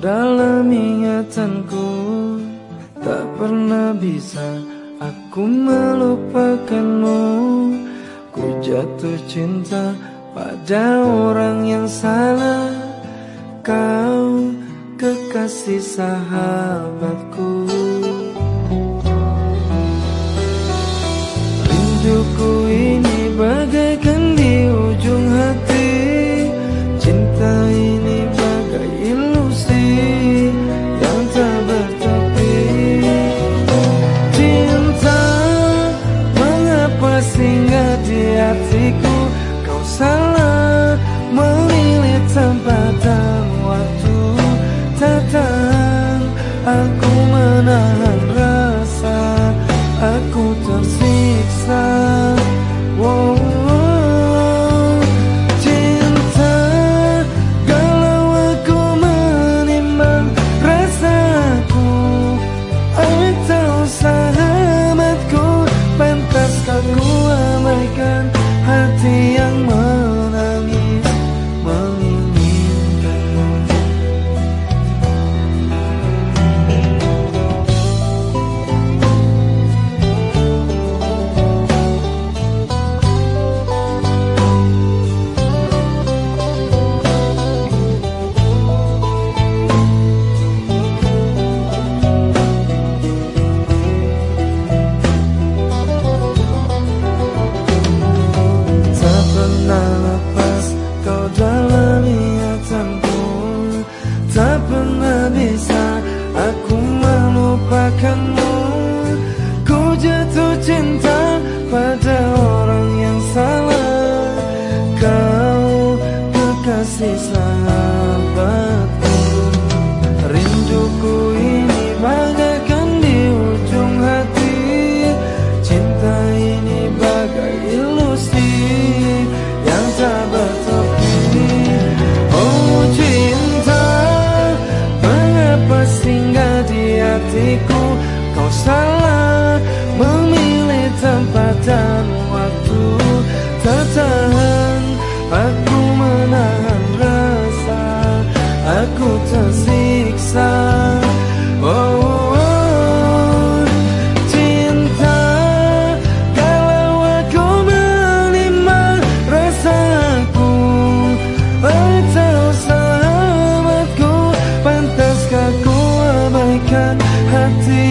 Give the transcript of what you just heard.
dalam ingatanku Tak pernah bisa aku melupakanmu. Ku jatuh cinta pada orang yang salah. Kau kekasih sahabatku. singgah di hatiku. Kau salah memilih tempat dan hati